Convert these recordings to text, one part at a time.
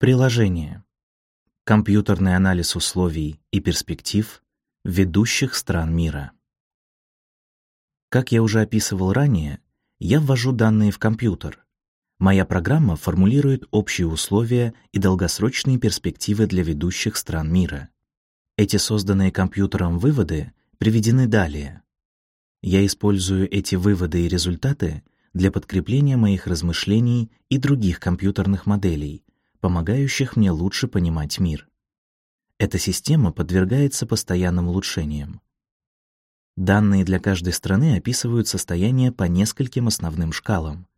Приложение. Компьютерный анализ условий и перспектив ведущих стран мира. Как я уже описывал ранее, я ввожу данные в компьютер. Моя программа формулирует общие условия и долгосрочные перспективы для ведущих стран мира. Эти созданные компьютером выводы приведены далее. Я использую эти выводы и результаты для подкрепления моих размышлений и других компьютерных моделей, помогающих мне лучше понимать мир. Эта система подвергается постоянным улучшениям. Данные для каждой страны описывают состояние по нескольким основным шкалам.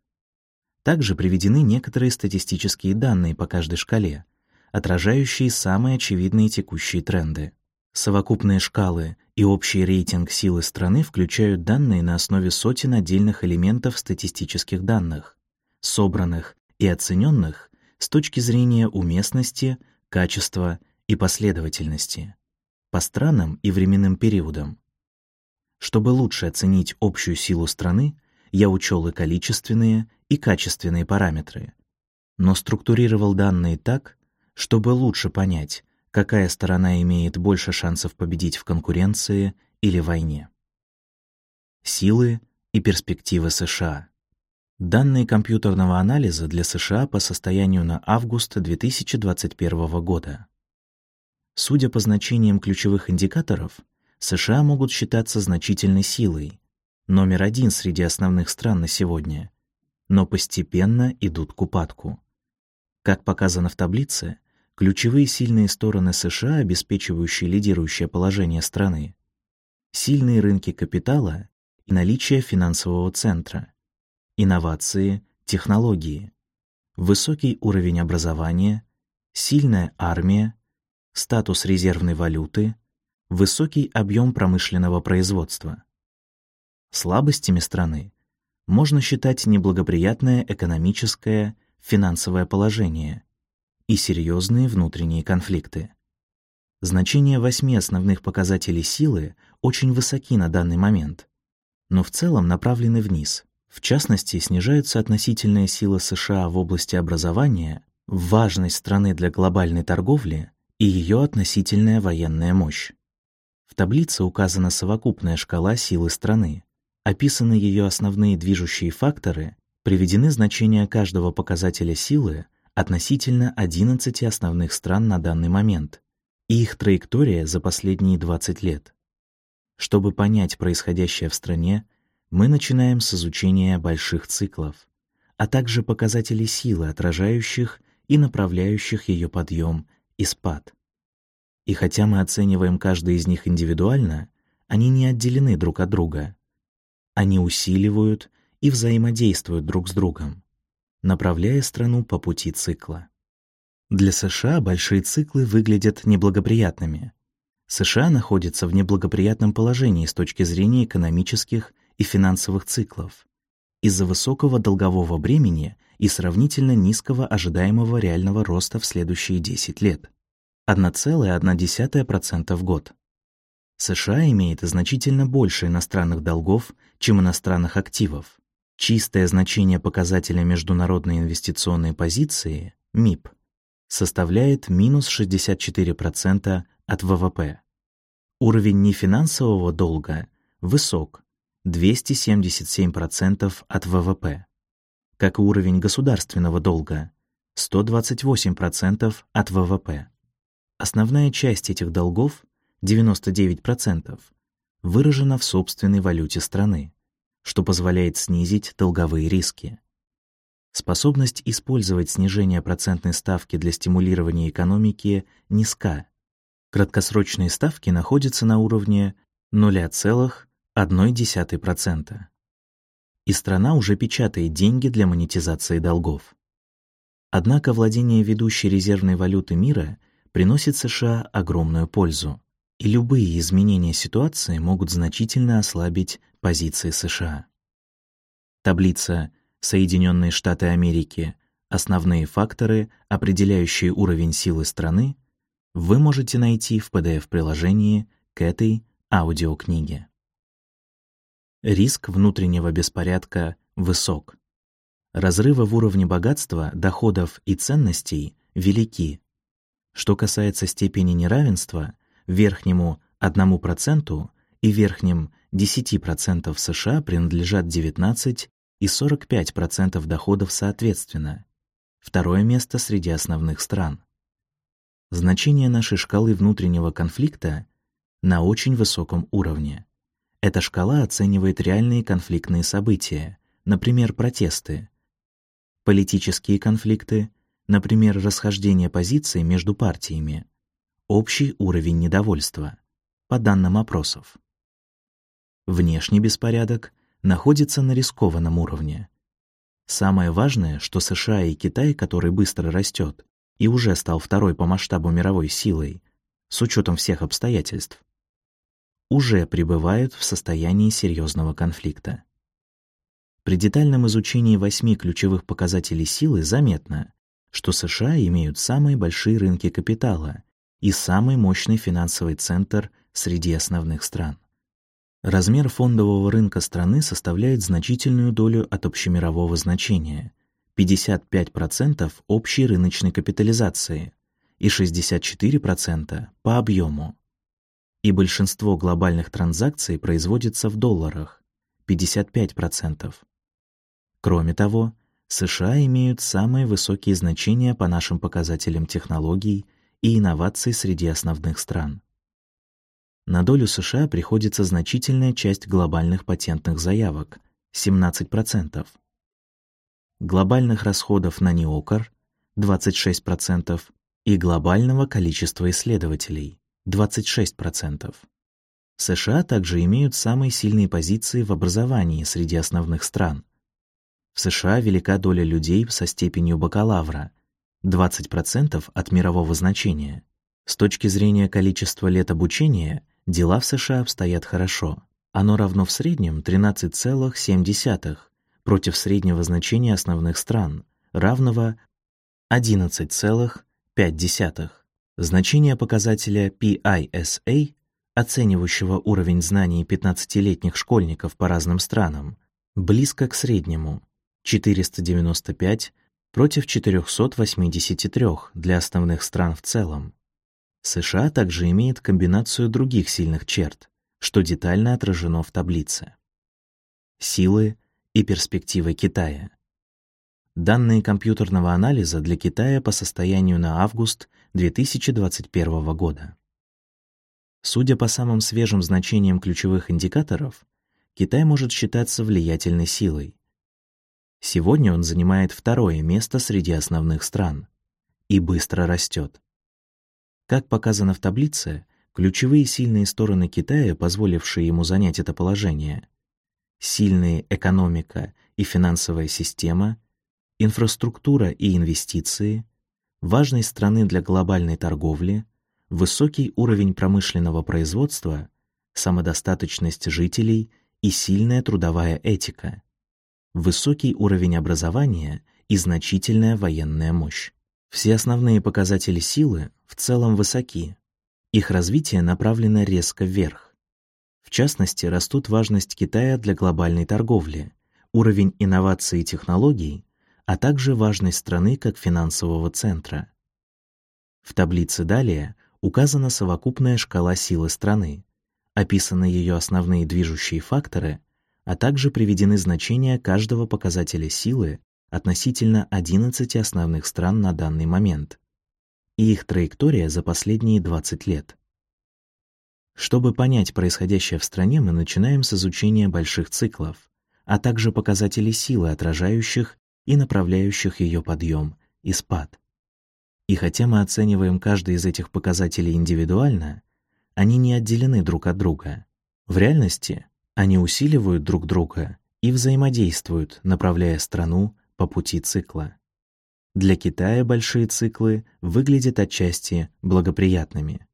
Также приведены некоторые статистические данные по каждой шкале, отражающие самые очевидные текущие тренды. Совокупные шкалы и общий рейтинг силы страны включают данные на основе сотен отдельных элементов статистических данных, собранных и оцененных с точки зрения уместности, качества и последовательности, по странам и временным периодам. Чтобы лучше оценить общую силу страны, я учел и количественные, и качественные параметры, но структурировал данные так, чтобы лучше понять, какая сторона имеет больше шансов победить в конкуренции или войне. Силы и перспективы США. Данные компьютерного анализа для США по состоянию на август 2021 года. Судя по значениям ключевых индикаторов, США могут считаться значительной силой, номер один среди основных стран на сегодня, но постепенно идут к упадку. Как показано в таблице, ключевые сильные стороны США, обеспечивающие лидирующее положение страны, сильные рынки капитала и наличие финансового центра, инновации, технологии, высокий уровень образования, сильная армия, статус резервной валюты, высокий объем промышленного производства. Слабостями страны можно считать неблагоприятное экономическое, финансовое положение и серьезные внутренние конфликты. Значения восьми основных показателей силы очень высоки на данный момент, но в целом направлены вниз. В частности, снижаются относительная сила США в области образования, важность страны для глобальной торговли и ее относительная военная мощь. В таблице указана совокупная шкала силы страны. Описаны ее основные движущие факторы, приведены значения каждого показателя силы относительно 11 основных стран на данный момент и их траектория за последние 20 лет. Чтобы понять происходящее в стране, мы начинаем с изучения больших циклов, а также показателей силы, отражающих и направляющих ее подъем и спад. И хотя мы оцениваем каждый из них индивидуально, они не отделены друг от друга. Они усиливают и взаимодействуют друг с другом, направляя страну по пути цикла. Для США большие циклы выглядят неблагоприятными. США находится в неблагоприятном положении с точки зрения экономических и финансовых циклов из-за высокого долгового бремени и сравнительно низкого ожидаемого реального роста в следующие 10 лет 1,1% в год. США имеет значительно больше иностранных долгов, чем иностранных активов. Чистое значение показателя международной инвестиционной позиции МИП составляет минус 64% от ВВП. Уровень нефинансового долга высок 277% от ВВП, как и уровень государственного долга 128% от ВВП. Основная часть этих долгов 99% выражена в собственной валюте страны, что позволяет снизить долговые риски. Способность использовать снижение процентной ставки для стимулирования экономики низка. Краткосрочные ставки находятся на уровне 0,5 0,1%. И страна уже печатает деньги для монетизации долгов. Однако владение ведущей резервной валюты мира приносит США огромную пользу, и любые изменения ситуации могут значительно ослабить позиции США. Таблица «Соединенные Штаты Америки. Основные факторы, определяющие уровень силы страны» вы можете найти в PDF-приложении к этой аудиокниге. Риск внутреннего беспорядка высок. Разрывы в уровне богатства, доходов и ценностей велики. Что касается степени неравенства, верхнему 1% и верхним 10% США принадлежат 19 и 45% доходов соответственно. Второе место среди основных стран. Значение нашей шкалы внутреннего конфликта на очень высоком уровне. Эта шкала оценивает реальные конфликтные события, например, протесты, политические конфликты, например, расхождение позиций между партиями, общий уровень недовольства, по данным опросов. Внешний беспорядок находится на рискованном уровне. Самое важное, что США и Китай, который быстро растет и уже стал второй по масштабу мировой силой, с учетом всех обстоятельств, уже пребывают в состоянии серьезного конфликта. При детальном изучении восьми ключевых показателей силы заметно, что США имеют самые большие рынки капитала и самый мощный финансовый центр среди основных стран. Размер фондового рынка страны составляет значительную долю от общемирового значения — 55% общей рыночной капитализации и 64% по объему. И большинство глобальных транзакций производится в долларах — 55%. Кроме того, США имеют самые высокие значения по нашим показателям технологий и инноваций среди основных стран. На долю США приходится значительная часть глобальных патентных заявок — 17%. Глобальных расходов на неокр — 26% и глобального количества исследователей — 26%. США также имеют самые сильные позиции в образовании среди основных стран. В США велика доля людей со степенью бакалавра — 20% от мирового значения. С точки зрения количества лет обучения Дела в США обстоят хорошо. Оно равно в среднем 13,7 против среднего значения основных стран, равного 11,5. Значение показателя PISA, оценивающего уровень знаний 15-летних школьников по разным странам, близко к среднему 495 против 483 для основных стран в целом. США также имеет комбинацию других сильных черт, что детально отражено в таблице. Силы и перспективы Китая. Данные компьютерного анализа для Китая по состоянию на август 2021 года. Судя по самым свежим значениям ключевых индикаторов, Китай может считаться влиятельной силой. Сегодня он занимает второе место среди основных стран и быстро растет. Как показано в таблице, ключевые сильные стороны Китая, позволившие ему занять это положение — сильная экономика и финансовая система, инфраструктура и инвестиции, важность страны для глобальной торговли, высокий уровень промышленного производства, самодостаточность жителей и сильная трудовая этика, высокий уровень образования и значительная военная мощь. Все основные показатели силы в целом высоки. Их развитие направлено резко вверх. В частности, растут важность Китая для глобальной торговли, уровень инноваций и технологий, а также важность страны как финансового центра. В таблице далее указана совокупная шкала силы страны, описаны ее основные движущие факторы, а также приведены значения каждого показателя силы относительно 11 основных стран на данный момент и их траектория за последние 20 лет. Чтобы понять происходящее в стране, мы начинаем с изучения больших циклов, а также показателей силы, отражающих и направляющих ее подъем и спад. И хотя мы оцениваем каждый из этих показателей индивидуально, они не отделены друг от друга. В реальности они усиливают друг друга и взаимодействуют, направляя страну по пути цикла. Для Китая большие циклы выглядят отчасти благоприятными.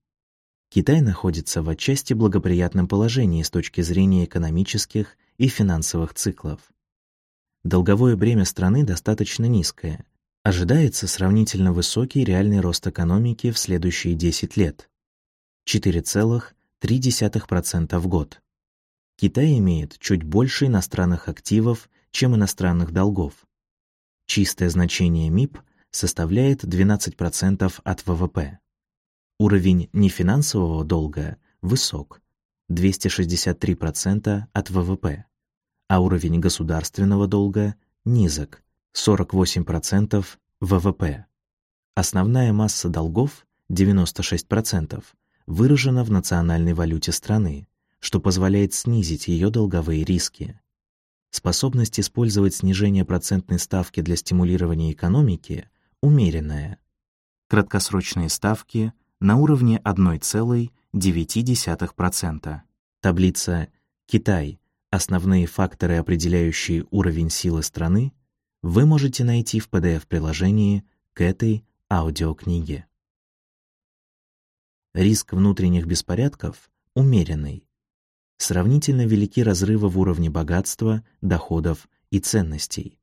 Китай находится в отчасти благоприятном положении с точки зрения экономических и финансовых циклов. Долговое бремя страны достаточно низкое. Ожидается сравнительно высокий реальный рост экономики в следующие 10 лет — 4,3% в год. Китай имеет чуть больше иностранных активов, чем иностранных долгов Чистое значение МИП составляет 12% от ВВП. Уровень нефинансового долга высок 263% от ВВП, а уровень государственного долга низок 48% ВВП. Основная масса долгов 96% выражена в национальной валюте страны, что позволяет снизить ее долговые риски. Способность использовать снижение процентной ставки для стимулирования экономики умеренная. Краткосрочные ставки на уровне 1,9%. Таблица «Китай. Основные факторы, определяющие уровень силы страны» вы можете найти в PDF-приложении к этой аудиокниге. Риск внутренних беспорядков умеренный. Сравнительно велики разрывы в уровне богатства, доходов и ценностей.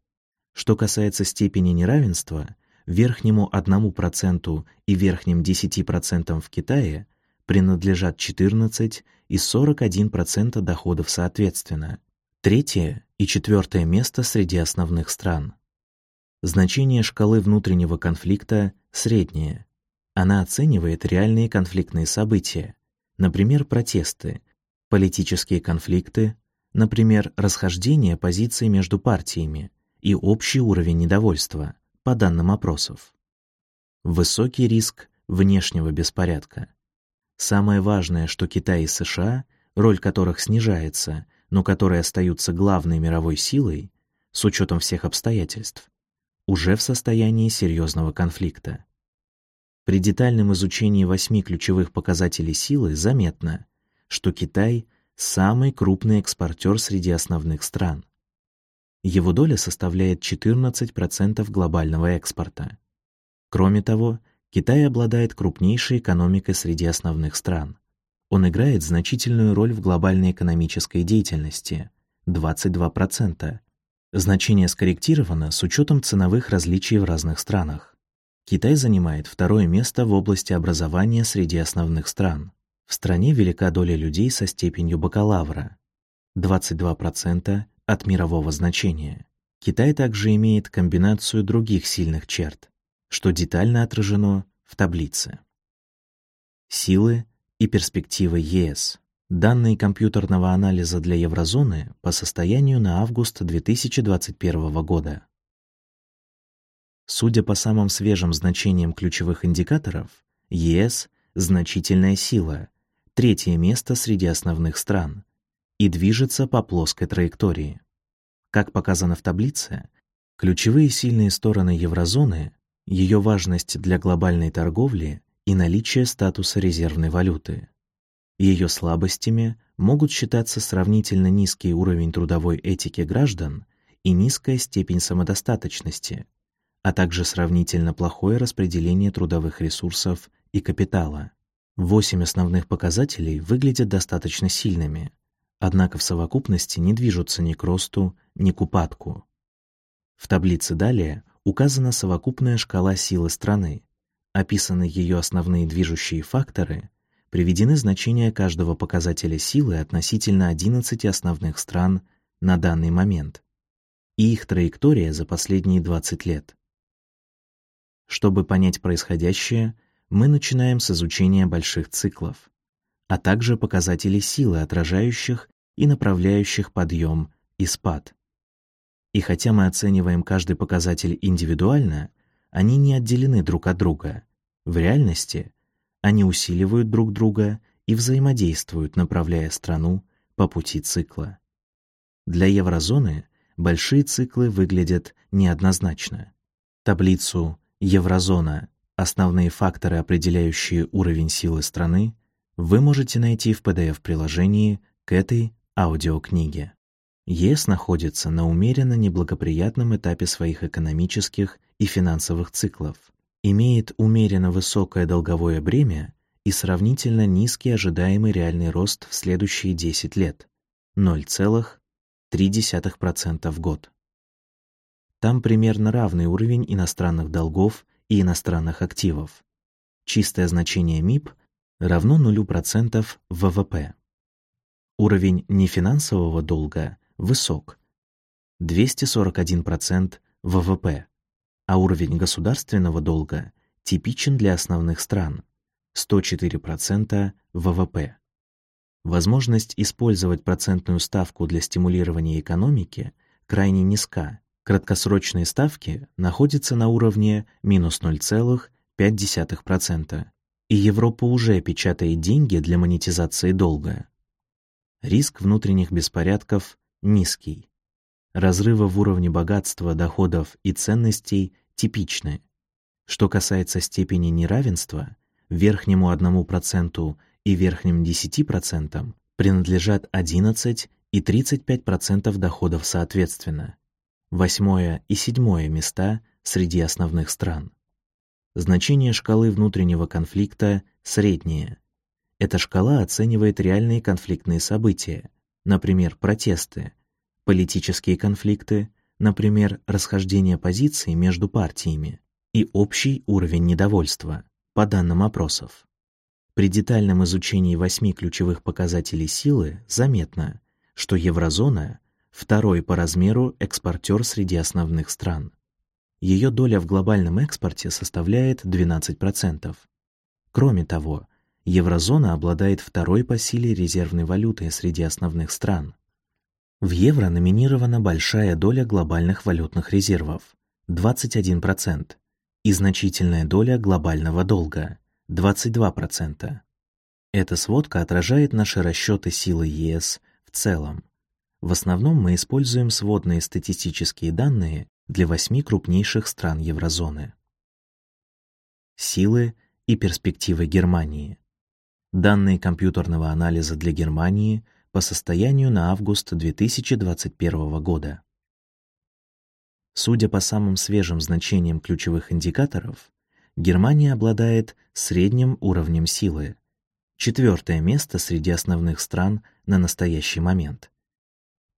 Что касается степени неравенства, верхнему 1% и верхним 10% в Китае принадлежат 14 и 41% доходов соответственно. Третье и четвертое место среди основных стран. Значение шкалы внутреннего конфликта среднее. Она оценивает реальные конфликтные события, например, протесты, политические конфликты, например, расхождение позиций между партиями и общий уровень недовольства, по данным опросов. Высокий риск внешнего беспорядка. Самое важное, что Китай и США, роль которых снижается, но которые остаются главной мировой силой, с учетом всех обстоятельств, уже в состоянии серьезного конфликта. При детальном изучении восьми ключевых показателей силы заметно, что Китай — самый крупный экспортер среди основных стран. Его доля составляет 14% глобального экспорта. Кроме того, Китай обладает крупнейшей экономикой среди основных стран. Он играет значительную роль в глобальной экономической деятельности — 22%. Значение скорректировано с учетом ценовых различий в разных странах. Китай занимает второе место в области образования среди основных стран. В стране велика доля людей со степенью бакалавра — 22% от мирового значения. Китай также имеет комбинацию других сильных черт, что детально отражено в таблице. Силы и перспективы ЕС. Данные компьютерного анализа для еврозоны по состоянию на август 2021 года. Судя по самым свежим значениям ключевых индикаторов, ЕС — значительная сила, третье место среди основных стран, и движется по плоской траектории. Как показано в таблице, ключевые сильные стороны еврозоны, ее важность для глобальной торговли и наличие статуса резервной валюты. Ее слабостями могут считаться сравнительно низкий уровень трудовой этики граждан и низкая степень самодостаточности, а также сравнительно плохое распределение трудовых ресурсов и капитала. Восемь основных показателей выглядят достаточно сильными, однако в совокупности не движутся ни к росту, ни к упадку. В таблице далее указана совокупная шкала силы страны, описаны ее основные движущие факторы, приведены значения каждого показателя силы относительно 11 основных стран на данный момент и их траектория за последние 20 лет. Чтобы понять происходящее, мы начинаем с изучения больших циклов, а также показателей силы, отражающих и направляющих подъем и спад. И хотя мы оцениваем каждый показатель индивидуально, они не отделены друг от друга. В реальности они усиливают друг друга и взаимодействуют, направляя страну по пути цикла. Для еврозоны большие циклы выглядят неоднозначно. Таблицу «Еврозона. Основные факторы, определяющие уровень силы страны» вы можете найти в PDF-приложении к этой аудиокниге. ЕС находится на умеренно неблагоприятном этапе своих экономических и финансовых циклов, имеет умеренно высокое долговое бремя и сравнительно низкий ожидаемый реальный рост в следующие 10 лет — 0,3% в год. Там примерно равный уровень иностранных долгов и иностранных активов. Чистое значение МИП равно 0% ВВП. Уровень нефинансового долга высок — 241% ВВП, а уровень государственного долга типичен для основных стран – 104% ВВП. Возможность использовать процентную ставку для стимулирования экономики крайне низка. Краткосрочные ставки находятся на уровне минус 0,5%, и Европа уже печатает деньги для монетизации долга. Риск внутренних беспорядков низкий. Разрывы в уровне богатства, доходов и ценностей типичны. Что касается степени неравенства, верхнему 1% и верхним 10% принадлежат 11 и 35% доходов соответственно. Восьмое и седьмое места среди основных стран. Значение шкалы внутреннего конфликта среднее. Эта шкала оценивает реальные конфликтные события, например, протесты, политические конфликты, например, расхождение позиций между партиями, и общий уровень недовольства, по данным опросов. При детальном изучении восьми ключевых показателей силы заметно, что еврозона — второй по размеру экспортер среди основных стран. Ее доля в глобальном экспорте составляет 12%. Кроме того, еврозона обладает второй по силе резервной валютой среди основных стран. В евро номинирована большая доля глобальных валютных резервов — 21%, и значительная доля глобального долга — 22%. Эта сводка отражает наши расчеты силы ЕС в целом. В основном мы используем сводные статистические данные для восьми крупнейших стран еврозоны. Силы и перспективы Германии. Данные компьютерного анализа для Германии по состоянию на август 2021 года. Судя по самым свежим значениям ключевых индикаторов, Германия обладает средним уровнем силы, четвертое место среди основных стран на настоящий момент,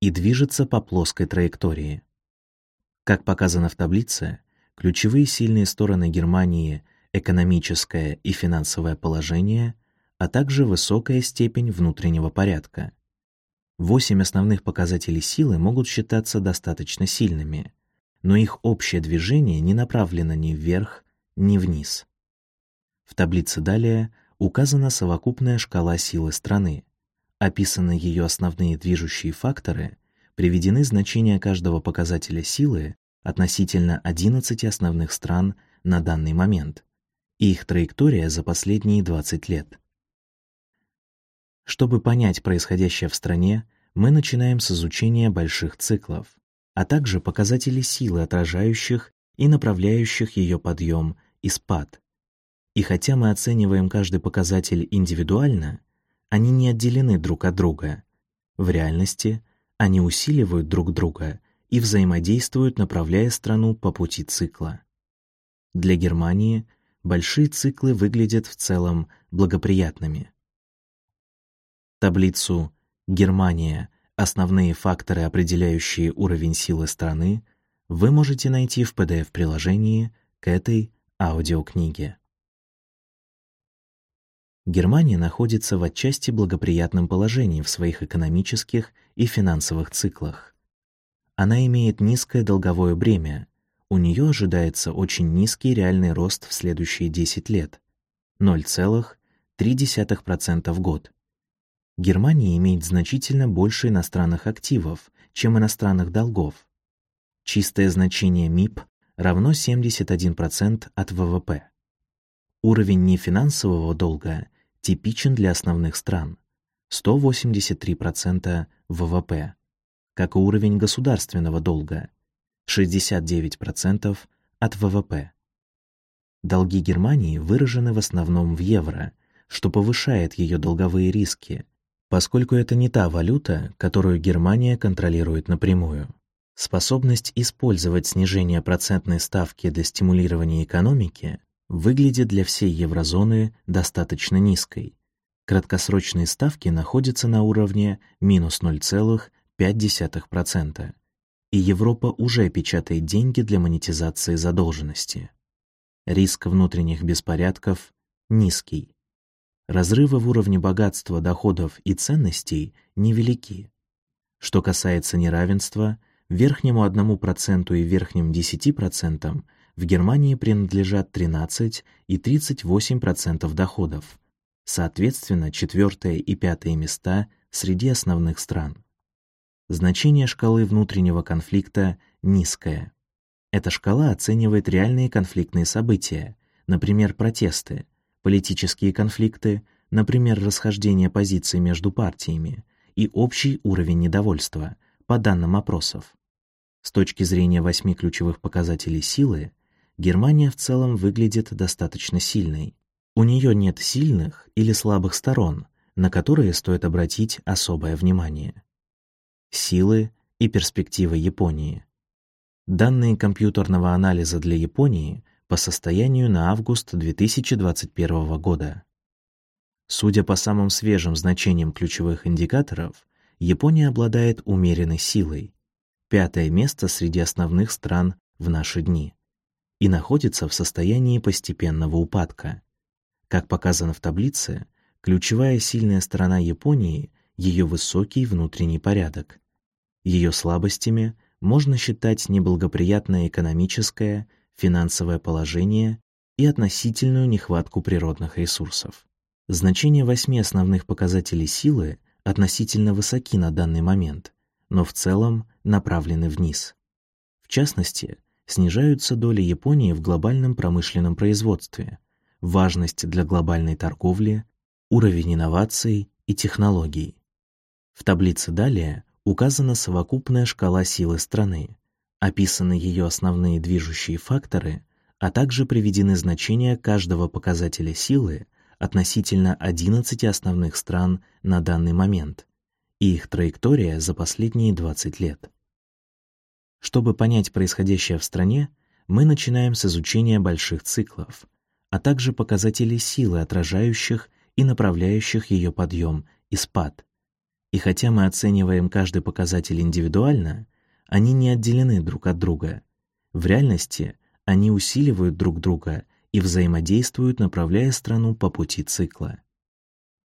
и движется по плоской траектории. Как показано в таблице, ключевые сильные стороны Германии — экономическое и финансовое положение, а также высокая степень внутреннего порядка. Восемь основных показателей силы могут считаться достаточно сильными — но их общее движение не направлено ни вверх, ни вниз. В таблице далее указана совокупная шкала силы страны, описаны ее основные движущие факторы, приведены значения каждого показателя силы относительно 11 основных стран на данный момент и их траектория за последние 20 лет. Чтобы понять происходящее в стране, мы начинаем с изучения больших циклов а также показатели силы, отражающих и направляющих ее подъем и спад. И хотя мы оцениваем каждый показатель индивидуально, они не отделены друг от друга. В реальности они усиливают друг друга и взаимодействуют, направляя страну по пути цикла. Для Германии большие циклы выглядят в целом благоприятными. Таблицу «Германия. Основные факторы, определяющие уровень силы страны, вы можете найти в PDF-приложении к этой аудиокниге. Германия находится в отчасти благоприятном положении в своих экономических и финансовых циклах. Она имеет низкое долговое бремя, у нее ожидается очень низкий реальный рост в следующие 10 лет — 0,3% в год. Германия имеет значительно больше иностранных активов, чем иностранных долгов. Чистое значение МИП равно 71% от ВВП. Уровень нефинансового долга типичен для основных стран 183% ВВП, как и уровень государственного долга 69% от ВВП. Долги Германии выражены в основном в евро, что повышает ее долговые риски поскольку это не та валюта, которую Германия контролирует напрямую. Способность использовать снижение процентной ставки для стимулирования экономики выглядит для всей еврозоны достаточно низкой. Краткосрочные ставки находятся на уровне минус 0,5%, и Европа уже печатает деньги для монетизации задолженности. Риск внутренних беспорядков низкий. Разрывы в уровне богатства, доходов и ценностей невелики. Что касается неравенства, верхнему 1% и верхним 10% в Германии принадлежат 13 и 38% доходов, соответственно, четвертое и пятое места среди основных стран. Значение шкалы внутреннего конфликта низкое. Эта шкала оценивает реальные конфликтные события, например, протесты, политические конфликты, например, расхождение позиций между партиями, и общий уровень недовольства, по данным опросов. С точки зрения восьми ключевых показателей силы, Германия в целом выглядит достаточно сильной. У нее нет сильных или слабых сторон, на которые стоит обратить особое внимание. Силы и перспективы Японии. Данные компьютерного анализа для Японии по состоянию на август 2021 года. Судя по самым свежим значениям ключевых индикаторов, Япония обладает умеренной силой, пятое место среди основных стран в наши дни, и находится в состоянии постепенного упадка. Как показано в таблице, ключевая сильная сторона Японии — ее высокий внутренний порядок. Ее слабостями можно считать неблагоприятное экономическое, финансовое положение и относительную нехватку природных ресурсов. Значения восьми основных показателей силы относительно высоки на данный момент, но в целом направлены вниз. В частности, снижаются доли Японии в глобальном промышленном производстве, важность для глобальной торговли, уровень инноваций и технологий. В таблице далее указана совокупная шкала силы страны, описаны ее основные движущие факторы, а также приведены значения каждого показателя силы относительно 11 основных стран на данный момент и их траектория за последние 20 лет. Чтобы понять происходящее в стране, мы начинаем с изучения больших циклов, а также показателей силы, отражающих и направляющих ее подъем и спад. И хотя мы оцениваем каждый показатель индивидуально, они не отделены друг от друга. В реальности они усиливают друг друга и взаимодействуют, направляя страну по пути цикла.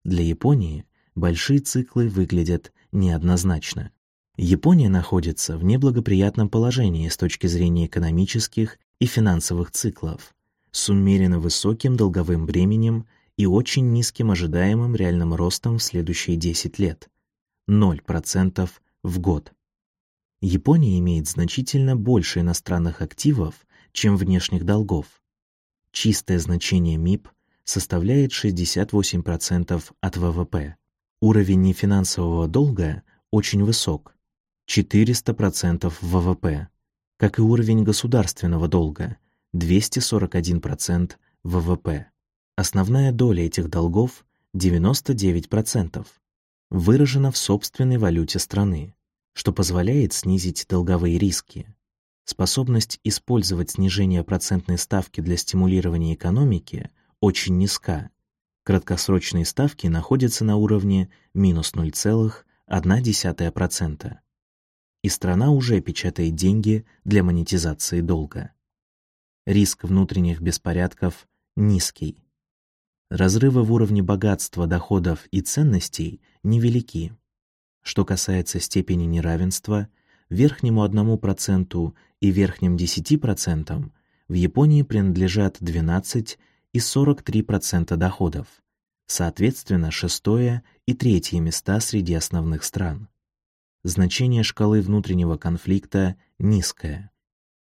Для Японии большие циклы выглядят неоднозначно. Япония находится в неблагоприятном положении с точки зрения экономических и финансовых циклов, с умеренно высоким долговым бременем и очень низким ожидаемым реальным ростом в следующие 10 лет — 0% в год. Япония имеет значительно больше иностранных активов, чем внешних долгов, Чистое значение МИП составляет 68% от ВВП. Уровень нефинансового долга очень высок 400% ВВП, как и уровень государственного долга 241% ВВП. Основная доля этих долгов 99% выражена в собственной валюте страны, что позволяет снизить долговые риски. Способность использовать снижение процентной ставки для стимулирования экономики очень низка. Краткосрочные ставки находятся на уровне минус 0,1%. И страна уже печатает деньги для монетизации долга. Риск внутренних беспорядков низкий. Разрывы в уровне богатства, доходов и ценностей невелики. Что касается степени неравенства, верхнему 1% и верхним 10% в Японии принадлежат 12 и 43% доходов, соответственно, шестое и третье места среди основных стран. Значение шкалы внутреннего конфликта низкое.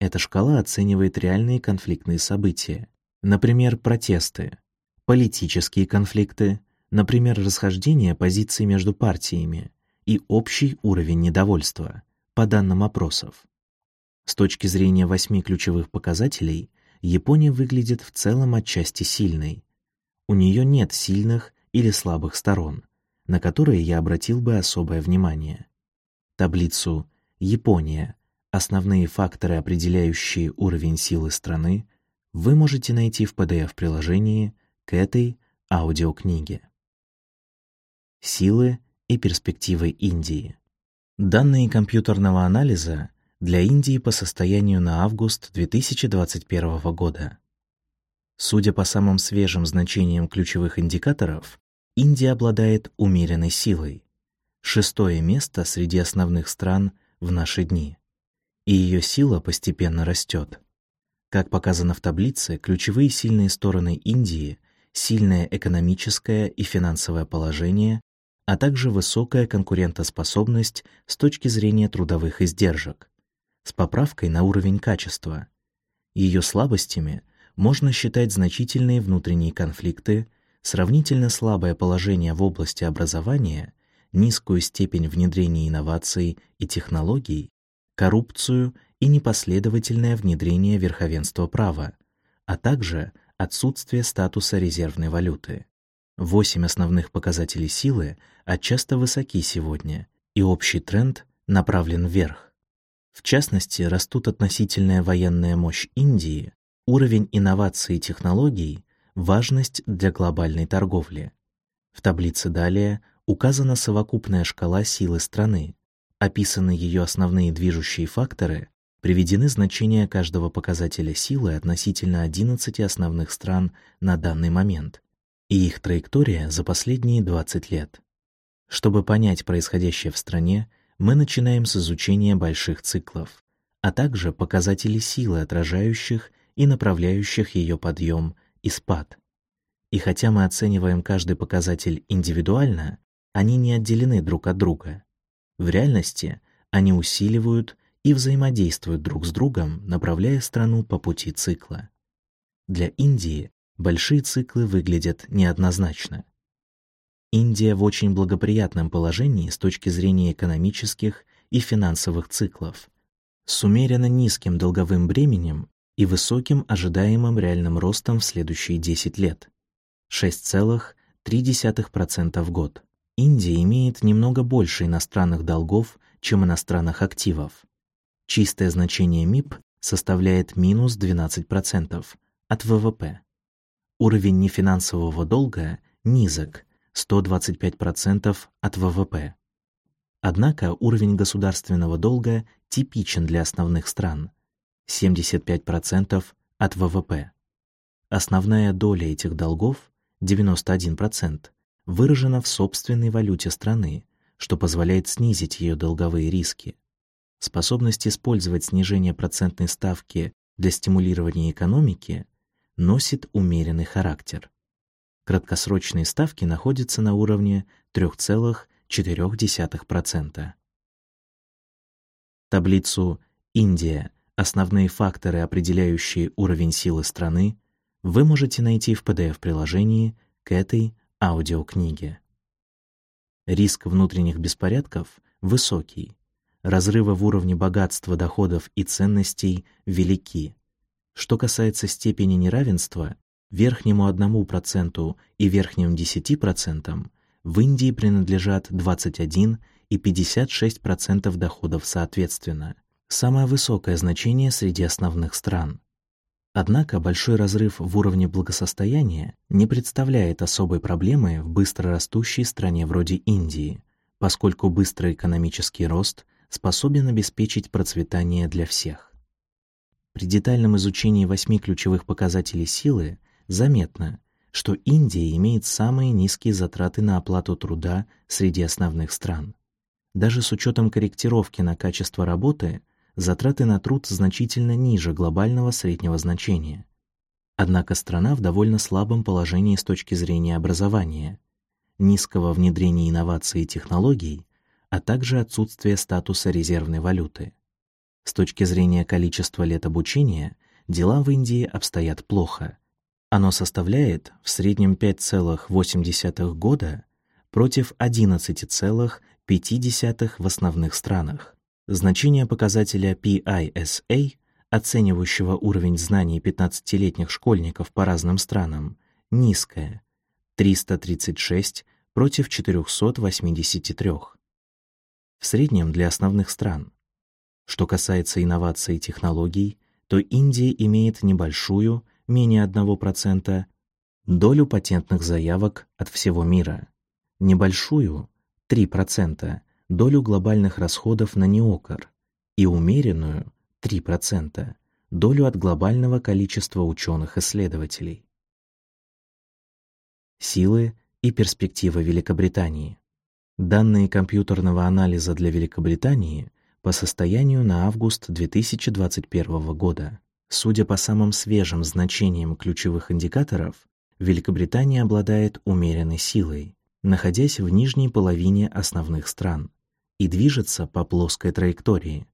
Эта шкала оценивает реальные конфликтные события, например, протесты, политические конфликты, например, расхождение позиций между партиями и общий уровень недовольства, по данным опросов. С точки зрения восьми ключевых показателей, Япония выглядит в целом отчасти сильной. У нее нет сильных или слабых сторон, на которые я обратил бы особое внимание. Таблицу «Япония. Основные факторы, определяющие уровень силы страны» вы можете найти в PDF-приложении к этой аудиокниге. Силы и перспективы Индии. Данные компьютерного анализа для Индии по состоянию на август 2021 года. Судя по самым свежим значениям ключевых индикаторов, Индия обладает умеренной силой. Шестое место среди основных стран в наши дни. И ее сила постепенно растет. Как показано в таблице, ключевые сильные стороны Индии – сильное экономическое и финансовое положение, а также высокая конкурентоспособность с точки зрения трудовых издержек, с поправкой на уровень качества. Ее слабостями можно считать значительные внутренние конфликты, сравнительно слабое положение в области образования, низкую степень внедрения инноваций и технологий, коррупцию и непоследовательное внедрение верховенства права, а также отсутствие статуса резервной валюты. Восемь основных показателей силы отчасто высоки сегодня, и общий тренд направлен вверх. В частности, растут относительная военная мощь Индии, уровень инноваций и технологий, важность для глобальной торговли. В таблице далее указана совокупная шкала силы страны, описаны ее основные движущие факторы, приведены значения каждого показателя силы относительно 11 основных стран на данный момент – и их траектория за последние 20 лет. Чтобы понять происходящее в стране, мы начинаем с изучения больших циклов, а также показателей силы, отражающих и направляющих ее подъем и спад. И хотя мы оцениваем каждый показатель индивидуально, они не отделены друг от друга. В реальности они усиливают и взаимодействуют друг с другом, направляя страну по пути цикла. Для Индии большие циклы выглядят неоднозначно. Индия в очень благоприятном положении с точки зрения экономических и финансовых циклов, с умеренно низким долговым бременем и высоким ожидаемым реальным ростом в следующие 10 лет — 6,3% в год. Индия имеет немного больше иностранных долгов, чем иностранных активов. Чистое значение МИП составляет минус 12% от ВВП. Уровень нефинансового долга низок 125% от ВВП. Однако уровень государственного долга типичен для основных стран 75% от ВВП. Основная доля этих долгов 91% выражена в собственной валюте страны, что позволяет снизить ее долговые риски. Способность использовать снижение процентной ставки для стимулирования экономики носит умеренный характер. Краткосрочные ставки находятся на уровне 3,4%. Таблицу «Индия. Основные факторы, определяющие уровень силы страны» вы можете найти в PDF-приложении к этой аудиокниге. Риск внутренних беспорядков высокий, разрывы в уровне богатства, доходов и ценностей велики. Что касается степени неравенства, верхнему 1% и верхним 10% в Индии принадлежат 21 и 56% доходов соответственно, самое высокое значение среди основных стран. Однако большой разрыв в уровне благосостояния не представляет особой проблемы в быстро растущей стране вроде Индии, поскольку быстрый экономический рост способен обеспечить процветание для всех. При детальном изучении восьми ключевых показателей силы заметно, что Индия имеет самые низкие затраты на оплату труда среди основных стран. Даже с учетом корректировки на качество работы, затраты на труд значительно ниже глобального среднего значения. Однако страна в довольно слабом положении с точки зрения образования, низкого внедрения инноваций и технологий, а также отсутствия статуса резервной валюты. С точки зрения количества лет обучения, дела в Индии обстоят плохо. Оно составляет в среднем 5,8 года против 11,5 в основных странах. Значение показателя PISA, оценивающего уровень знаний 15-летних школьников по разным странам, низкое — 336 против 483. В среднем для основных стран что касается инноваций и технологий, то Индия имеет небольшую, менее 1%, долю патентных заявок от всего мира, небольшую, 3%, долю глобальных расходов на неокр и умеренную, 3%, долю от глобального количества ученых-исследователей. Силы и перспективы Великобритании. Данные компьютерного анализа для Великобритании по состоянию на август 2021 года. Судя по самым свежим значениям ключевых индикаторов, Великобритания обладает умеренной силой, находясь в нижней половине основных стран, и движется по плоской траектории.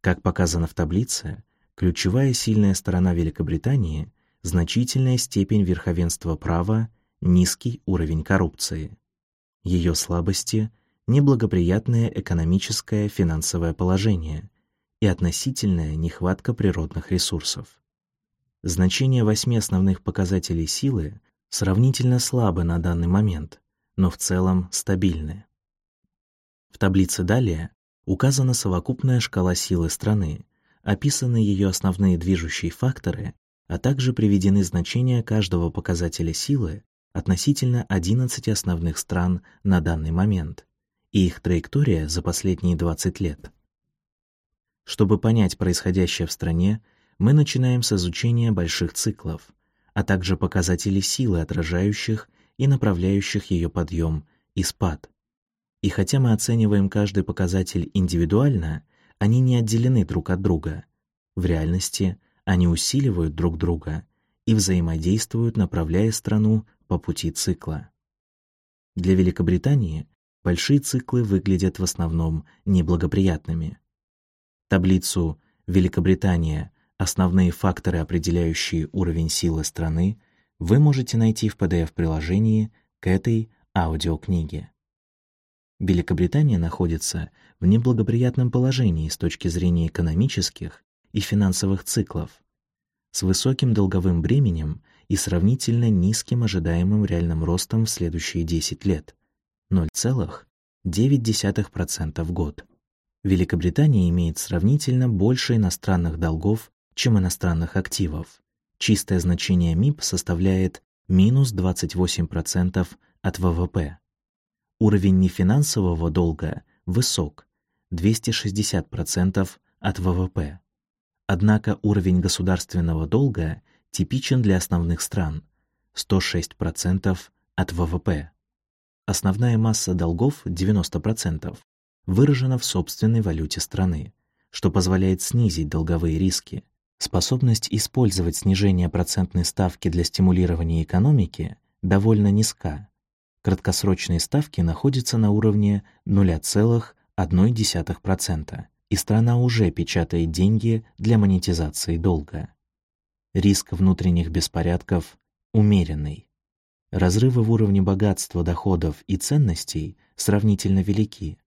Как показано в таблице, ключевая сильная сторона Великобритании – значительная степень верховенства права, низкий уровень коррупции. Ее слабости – неблагоприятное экономическое финансовое положение и относительная нехватка природных ресурсов. Значения восьми основных показателей силы сравнительно слабы на данный момент, но в целом стабильны. В таблице далее указана совокупная шкала силы страны, описаны ее основные движущие факторы, а также приведены значения каждого показателя силы относительно 11 основных стран на данный момент и их траектория за последние 20 лет. Чтобы понять происходящее в стране, мы начинаем с изучения больших циклов, а также показателей силы, отражающих и направляющих ее подъем и спад. И хотя мы оцениваем каждый показатель индивидуально, они не отделены друг от друга. В реальности они усиливают друг друга и взаимодействуют, направляя страну по пути цикла. Для Великобритании большие циклы выглядят в основном неблагоприятными. Таблицу «Великобритания Основные факторы, определяющие уровень силы страны, вы можете найти в PDF-приложении к этой аудиокниге. Великобритания находится в неблагоприятном положении с точки зрения экономических и финансовых циклов, с высоким долговым бременем и сравнительно низким ожидаемым реальным ростом в следующие 10 лет — 0,9% в год. Великобритания имеет сравнительно больше иностранных долгов чем иностранных активов. Чистое значение МИП составляет минус 28% от ВВП. Уровень нефинансового долга высок – 260% от ВВП. Однако уровень государственного долга типичен для основных стран – 106% от ВВП. Основная масса долгов – 90%, выражена в собственной валюте страны, что позволяет снизить долговые риски. Способность использовать снижение процентной ставки для стимулирования экономики довольно низка. Краткосрочные ставки находятся на уровне 0,1%, и страна уже печатает деньги для монетизации долга. Риск внутренних беспорядков умеренный. Разрывы в уровне богатства, доходов и ценностей сравнительно велики.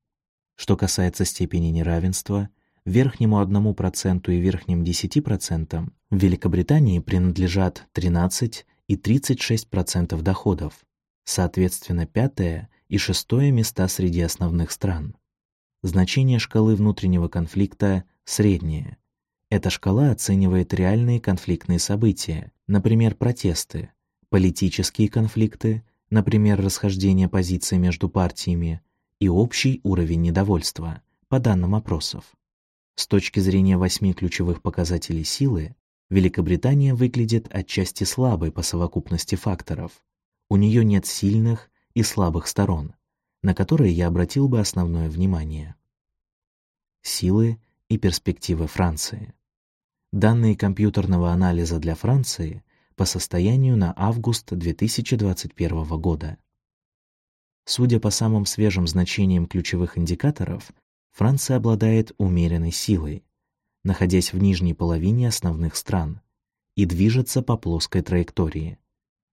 Что касается степени неравенства, верхнему 1% и верхним 10% в Великобритании принадлежат 13 и 36% доходов, соответственно, пятое и шестое места среди основных стран. Значение шкалы внутреннего конфликта среднее. Эта шкала оценивает реальные конфликтные события, например, протесты, политические конфликты, например, расхождение позиций между партиями, и общий уровень недовольства, по данным опросов. С точки зрения восьми ключевых показателей силы, Великобритания выглядит отчасти слабой по совокупности факторов. У нее нет сильных и слабых сторон, на которые я обратил бы основное внимание. Силы и перспективы Франции. Данные компьютерного анализа для Франции по состоянию на август 2021 года. Судя по самым свежим значениям ключевых индикаторов, Франция обладает умеренной силой, находясь в нижней половине основных стран, и движется по плоской траектории.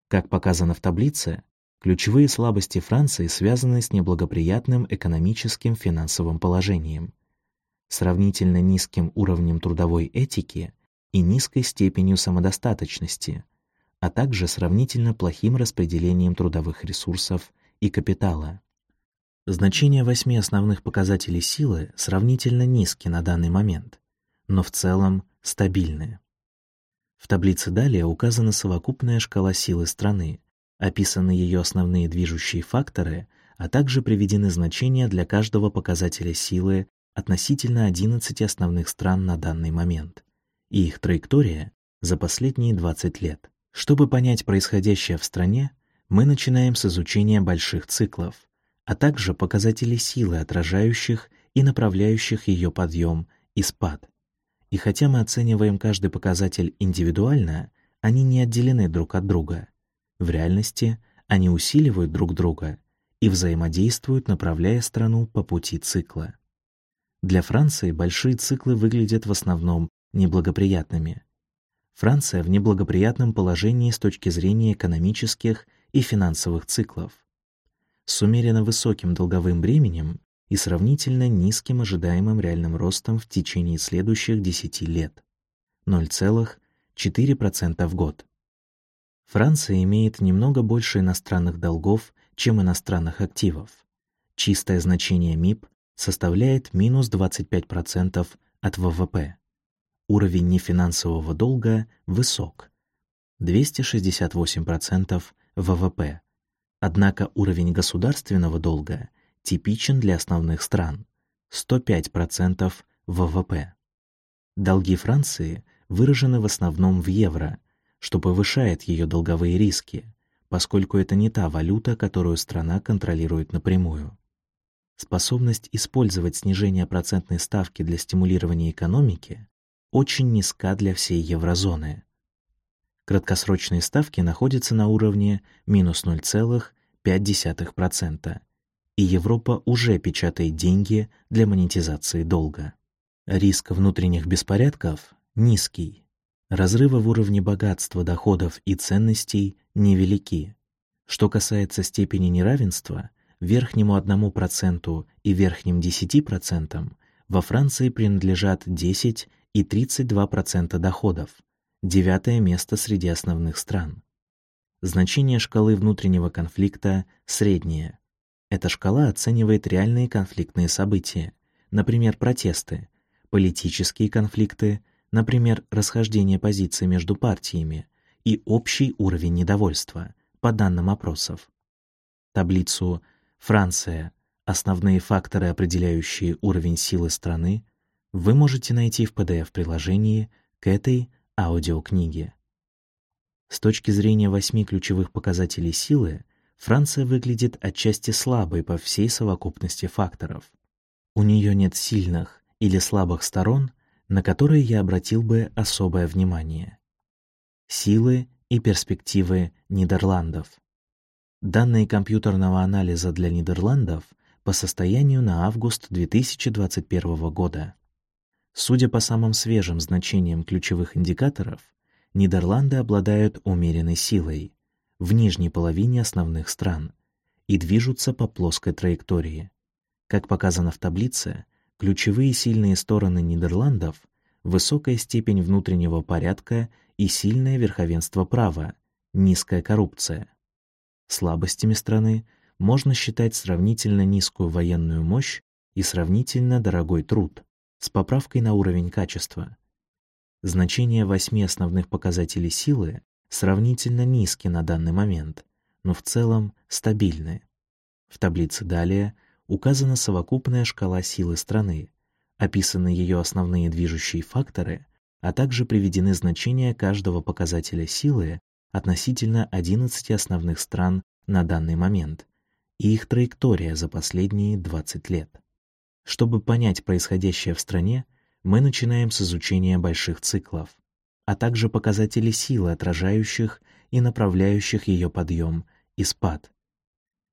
Как показано в таблице, ключевые слабости Франции связаны с неблагоприятным экономическим финансовым положением, сравнительно низким уровнем трудовой этики и низкой степенью самодостаточности, а также сравнительно плохим распределением трудовых ресурсов и капитала. Значения восьми основных показателей силы сравнительно низки на данный момент, но в целом стабильны. В таблице далее указана совокупная шкала силы страны, описаны ее основные движущие факторы, а также приведены значения для каждого показателя силы относительно 11 основных стран на данный момент и их траектория за последние 20 лет. Чтобы понять происходящее в стране, мы начинаем с изучения больших циклов — а также показатели силы, отражающих и направляющих ее подъем и спад. И хотя мы оцениваем каждый показатель индивидуально, они не отделены друг от друга. В реальности они усиливают друг друга и взаимодействуют, направляя страну по пути цикла. Для Франции большие циклы выглядят в основном неблагоприятными. Франция в неблагоприятном положении с точки зрения экономических и финансовых циклов. С умеренно высоким долговым бременем и сравнительно низким ожидаемым реальным ростом в течение следующих 10 лет 0,4% в год. Франция имеет немного больше иностранных долгов, чем иностранных активов. Чистое значение МИП составляет минус 25% от ВВП. Уровень нефинансового долга высок – 268% ВВП. Однако уровень государственного долга типичен для основных стран – 105% ВВП. Долги Франции выражены в основном в евро, что повышает ее долговые риски, поскольку это не та валюта, которую страна контролирует напрямую. Способность использовать снижение процентной ставки для стимулирования экономики очень низка для всей еврозоны. Краткосрочные ставки находятся на уровне минус 0,5%, и Европа уже печатает деньги для монетизации долга. Риск внутренних беспорядков низкий. Разрывы в уровне богатства, доходов и ценностей невелики. Что касается степени неравенства, верхнему 1% и верхним 10% во Франции принадлежат 10 и 32% доходов, девятое место среди основных стран. Значение шкалы внутреннего конфликта среднее. Эта шкала оценивает реальные конфликтные события, например, протесты, политические конфликты, например, расхождение позиций между партиями и общий уровень недовольства, по данным опросов. Таблицу «Франция. Основные факторы, определяющие уровень силы страны» вы можете найти в PDF-приложении к этой аудиокниге. С точки зрения восьми ключевых показателей силы, Франция выглядит отчасти слабой по всей совокупности факторов. У нее нет сильных или слабых сторон, на которые я обратил бы особое внимание. Силы и перспективы Нидерландов. Данные компьютерного анализа для Нидерландов по состоянию на август 2021 года. Судя по самым свежим значениям ключевых индикаторов, Нидерланды обладают умеренной силой в нижней половине основных стран и движутся по плоской траектории. Как показано в таблице, Ключевые сильные стороны Нидерландов — высокая степень внутреннего порядка и сильное верховенство права, низкая коррупция. Слабостями страны можно считать сравнительно низкую военную мощь и сравнительно дорогой труд, с поправкой на уровень качества. Значения восьми основных показателей силы сравнительно низки на данный момент, но в целом стабильны. В таблице далее указана совокупная шкала силы страны, описаны ее основные движущие факторы, а также приведены значения каждого показателя силы относительно 11 основных стран на данный момент и их траектория за последние 20 лет. Чтобы понять происходящее в стране, мы начинаем с изучения больших циклов, а также показателей силы, отражающих и направляющих ее подъем и спад.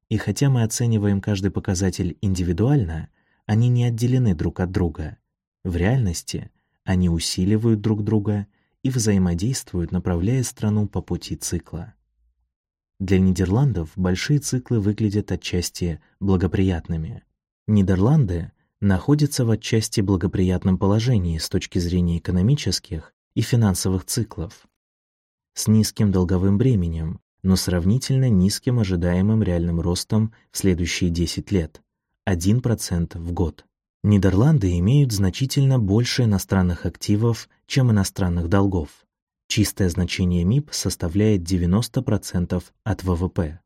И хотя мы оцениваем каждый показатель индивидуально, они не отделены друг от друга. В реальности они усиливают друг друга и взаимодействуют, направляя страну по пути цикла. Для Нидерландов большие циклы выглядят отчасти благоприятными. Нидерланды находятся в отчасти благоприятном положении с точки зрения экономических и финансовых циклов. С низким долговым бременем, но сравнительно низким ожидаемым реальным ростом в следующие 10 лет — 1% в год. Нидерланды имеют значительно больше иностранных активов, чем иностранных долгов. Чистое значение МИП составляет 90% от ВВП.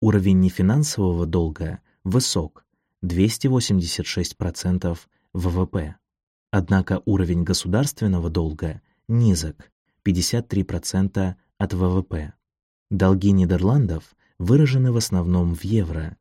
Уровень нефинансового долга высок — 286% ВВП. Однако уровень государственного долга низок — 53% от ВВП. Долги Нидерландов выражены в основном в евро,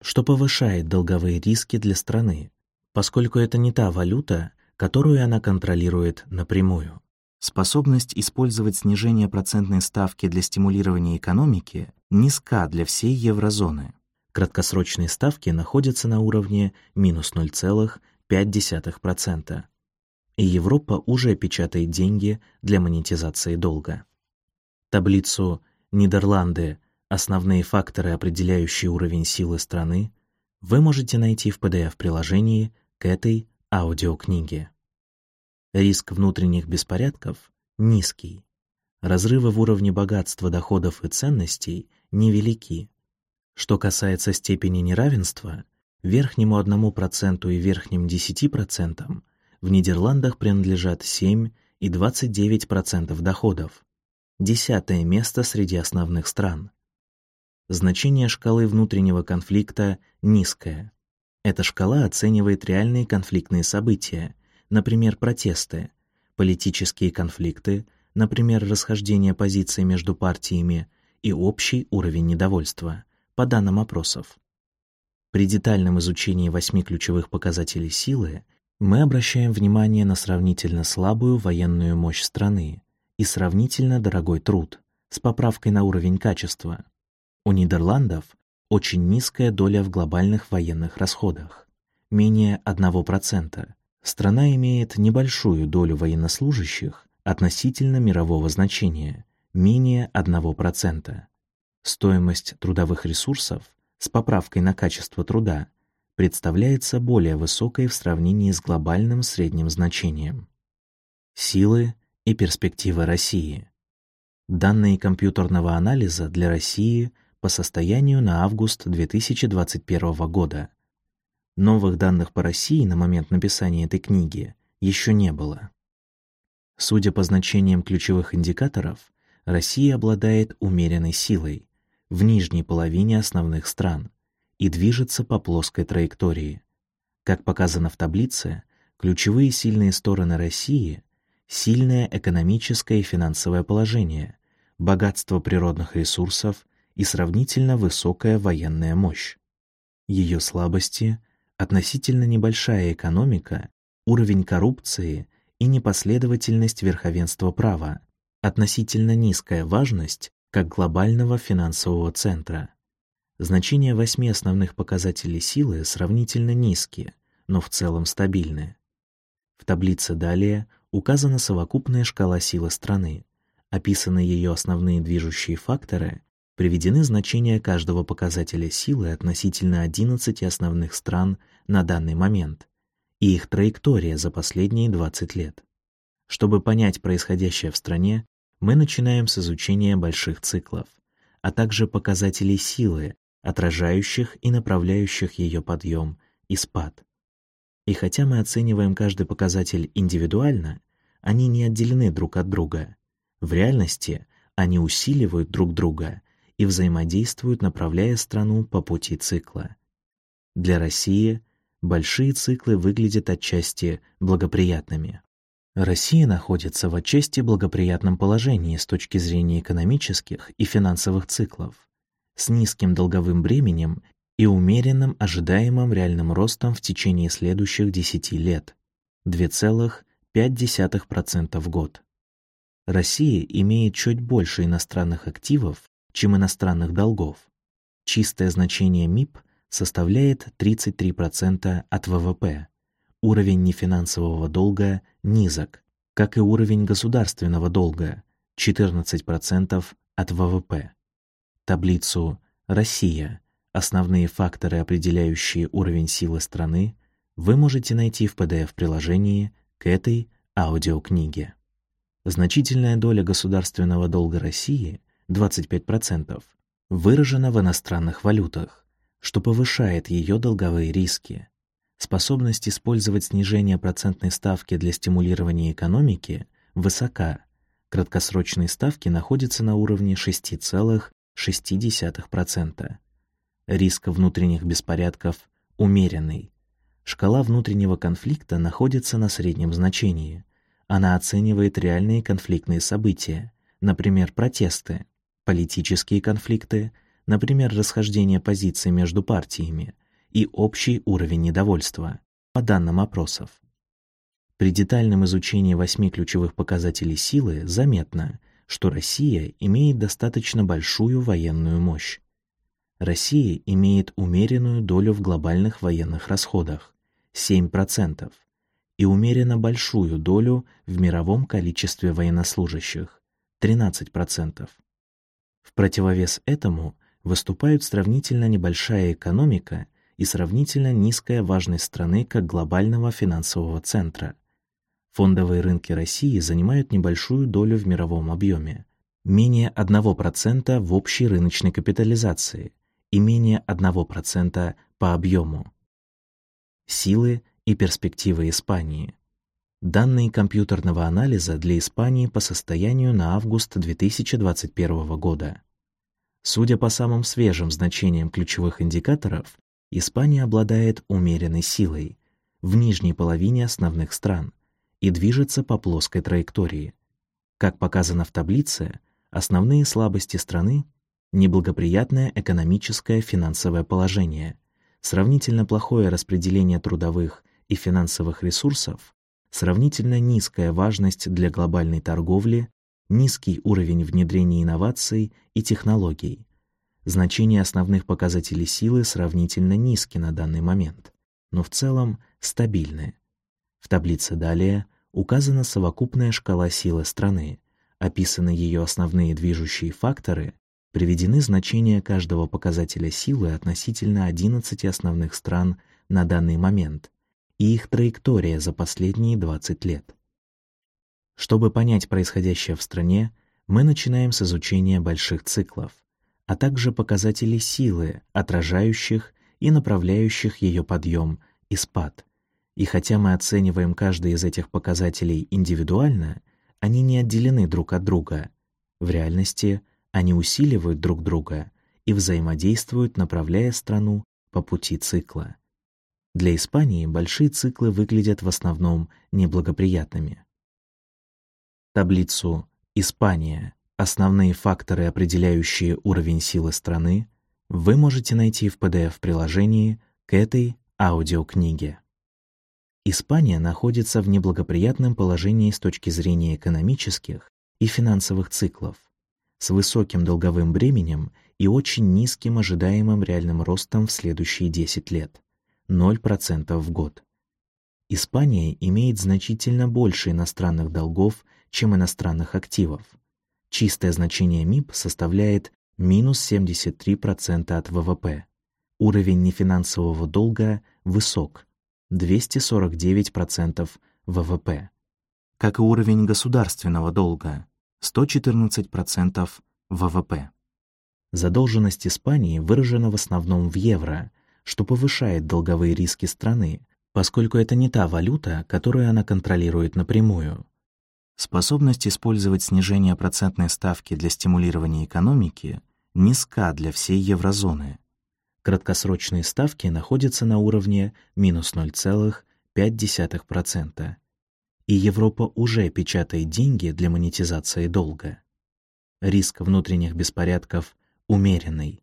что повышает долговые риски для страны, поскольку это не та валюта, которую она контролирует напрямую. Способность использовать снижение процентной ставки для стимулирования экономики низка для всей еврозоны. Краткосрочные ставки находятся на уровне минус 0,5%. И Европа уже печатает деньги для монетизации долга. Таблицу «Нидерланды. Основные факторы, определяющие уровень силы страны» вы можете найти в PDF-приложении к этой аудиокниге. Риск внутренних беспорядков низкий. Разрывы в уровне богатства, доходов и ценностей невелики. Что касается степени неравенства, верхнему 1% и верхним 10% в Нидерландах принадлежат 7 и 29% доходов, десятое место среди основных стран. Значение шкалы внутреннего конфликта низкое. Эта шкала оценивает реальные конфликтные события, например, протесты, политические конфликты, например, расхождение позиций между партиями и общий уровень недовольства, по данным опросов. При детальном изучении восьми ключевых показателей силы мы обращаем внимание на сравнительно слабую военную мощь страны и сравнительно дорогой труд с поправкой на уровень качества. У Нидерландов очень низкая доля в глобальных военных расходах, менее 1%. Страна имеет небольшую долю военнослужащих относительно мирового значения, менее 1%. Стоимость трудовых ресурсов с поправкой на качество труда представляется более высокой в сравнении с глобальным средним значением. Силы и перспективы России. Данные компьютерного анализа для России по состоянию на август 2021 года. Новых данных по России на момент написания этой книги еще не было. Судя по значениям ключевых индикаторов, Россия обладает умеренной силой в нижней половине основных стран и движется по плоской траектории. Как показано в таблице, ключевые сильные стороны России сильное экономическое и финансовое положение, богатство природных ресурсов и сравнительно высокая военная мощь. Ее слабости — относительно небольшая экономика, уровень коррупции и непоследовательность верховенства права, относительно низкая важность как глобального финансового центра. Значения восьми основных показателей силы сравнительно низкие, но в целом стабильные. В таблице далее указана совокупная шкала силы страны, описаны ее основные движущие факторы, приведены значения каждого показателя силы относительно 11 основных стран на данный момент и их траектория за последние 20 лет. Чтобы понять происходящее в стране, мы начинаем с изучения больших циклов, а также показателей силы, отражающих и направляющих ее подъем и спад. И хотя мы оцениваем каждый показатель индивидуально, они не отделены друг от друга. В реальности они усиливают друг друга и взаимодействуют, направляя страну по пути цикла. Для России большие циклы выглядят отчасти благоприятными. Россия находится в отчасти благоприятном положении с точки зрения экономических и финансовых циклов, с низким долговым бременем и умеренным ожидаемым реальным ростом в течение следующих 10 лет 2,5% в год. Россия имеет чуть больше иностранных активов, чем иностранных долгов. Чистое значение МИП составляет 33% от ВВП. Уровень нефинансового долга низок, как и уровень государственного долга 14% от ВВП. Таблицу «Россия. Основные факторы, определяющие уровень силы страны» вы можете найти в PDF-приложении к этой аудиокниге. Значительная доля государственного долга России 25% выражена в иностранных валютах, что повышает ее долговые риски. Способность использовать снижение процентной ставки для стимулирования экономики высока. Краткосрочные ставки находятся на уровне 6,6%. Риск внутренних беспорядков умеренный. Шкала внутреннего конфликта находится на среднем значении. Она оценивает реальные конфликтные события, например, протесты, политические конфликты, например, расхождение позиций между партиями и общий уровень недовольства, по данным опросов. При детальном изучении восьми ключевых показателей силы заметно, что Россия имеет достаточно большую военную мощь. Россия имеет умеренную долю в глобальных военных расходах 7% и умеренно большую долю в мировом количестве военнослужащих 13%. В противовес этому выступают сравнительно небольшая экономика и сравнительно низкая важность страны как глобального финансового центра. Фондовые рынки России занимают небольшую долю в мировом объеме, менее 1% в общей рыночной капитализации и менее 1% по объему. Силы и перспективы Испании. Данные компьютерного анализа для Испании по состоянию на август 2021 года. Судя по самым свежим значениям ключевых индикаторов, Испания обладает умеренной силой в нижней половине основных стран и движется по плоской траектории. Как показано в таблице, основные слабости страны — неблагоприятное экономическое финансовое положение, сравнительно плохое распределение трудовых и финансовых ресурсов, сравнительно низкая важность для глобальной торговли, низкий уровень внедрения инноваций и технологий. Значения основных показателей силы сравнительно низки на данный момент, но в целом стабильны. В таблице далее указана совокупная шкала силы страны, описаны ее основные движущие факторы, приведены значения каждого показателя силы относительно 11 основных стран на данный момент и их траектория за последние 20 лет. Чтобы понять происходящее в стране, мы начинаем с изучения больших циклов, а также показателей силы, отражающих и направляющих ее подъем и спад. И хотя мы оцениваем каждый из этих показателей индивидуально, они не отделены друг от друга. В реальности они усиливают друг друга и взаимодействуют, направляя страну по пути цикла. Для Испании большие циклы выглядят в основном неблагоприятными. Таблицу «Испания. Основные факторы, определяющие уровень силы страны» вы можете найти в PDF-приложении к этой аудиокниге. Испания находится в неблагоприятном положении с точки зрения экономических и финансовых циклов, с высоким долговым бременем и очень низким ожидаемым реальным ростом в следующие 10 лет. 0% в год. Испания имеет значительно больше иностранных долгов, чем иностранных активов. Чистое значение МИП составляет минус 73% от ВВП. Уровень нефинансового долга высок – 249% ВВП. Как и уровень государственного долга – 114% ВВП. Задолженность Испании выражена в основном в евро, что повышает долговые риски страны, поскольку это не та валюта, которую она контролирует напрямую. Способность использовать снижение процентной ставки для стимулирования экономики низка для всей еврозоны. Краткосрочные ставки находятся на уровне минус 0,5%. И Европа уже печатает деньги для монетизации долга. Риск внутренних беспорядков умеренный,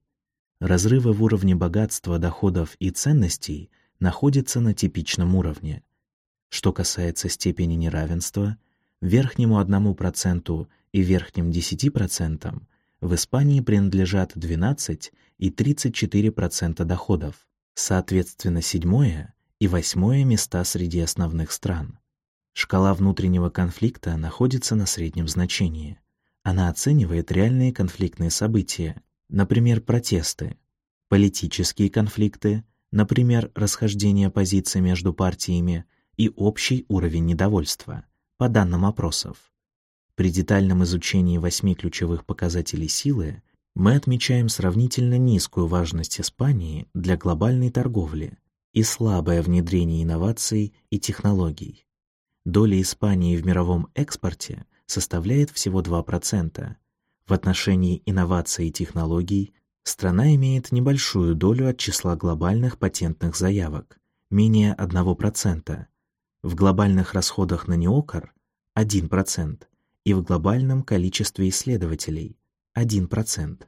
разрывы в уровне богатства, доходов и ценностей находятся на типичном уровне. Что касается степени неравенства, верхнему 1% и верхним 10% в Испании принадлежат 12 и 34% доходов, соответственно, седьмое и восьмое места среди основных стран. Шкала внутреннего конфликта находится на среднем значении. Она оценивает реальные конфликтные события, например, протесты, политические конфликты, например, расхождение позиций между партиями и общий уровень недовольства, по данным опросов. При детальном изучении восьми ключевых показателей силы мы отмечаем сравнительно низкую важность Испании для глобальной торговли и слабое внедрение инноваций и технологий. Доля Испании в мировом экспорте составляет всего 2%, в отношении инноваций и технологий страна имеет небольшую долю от числа глобальных патентных заявок, менее 1%, в глобальных расходах на неокр — 1% и в глобальном количестве исследователей — 1%.